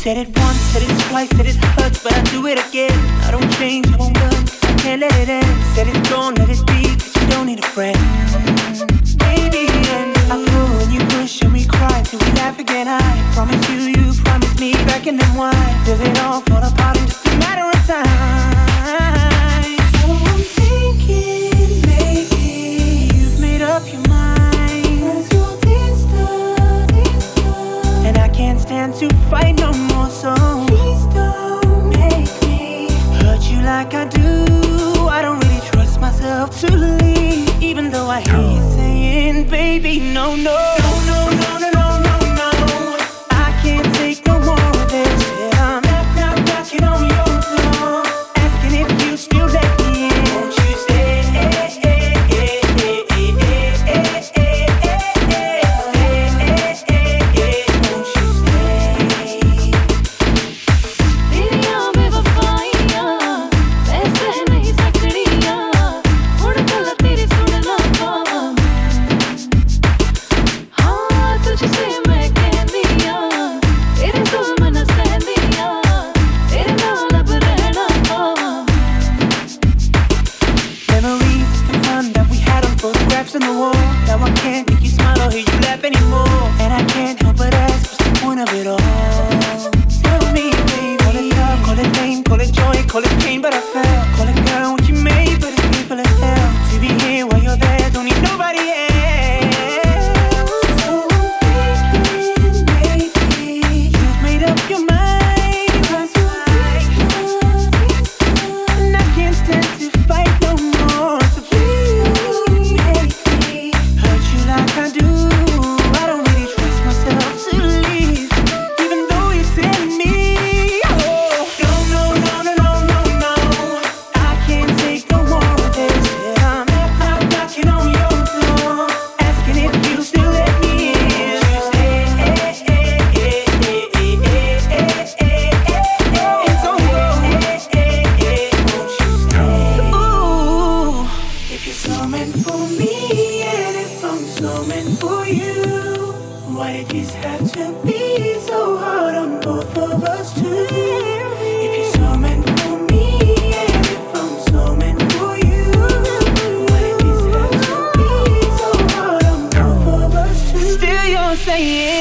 Said it once, said it twice, said it hurts, but I do it again. I don't change, I won't work, can't let it end. Said it's gone, let it be, cause you don't need a friend. Maybe and I pull and you push and we cry till we laugh again. I promise you, you promise me back in then why does it all fall apart in just a matter of time? So I'm thinking. baby, no, no. anymore. Now I can't make you smile or hear you laugh anymore. And I can't help but ask, what's the point of it all? I do. snowman for you. Why did this have to be so hard on both of us too? If you're for me, and if I'm for you, why did this have to be so hard on both of us too? Still you're saying.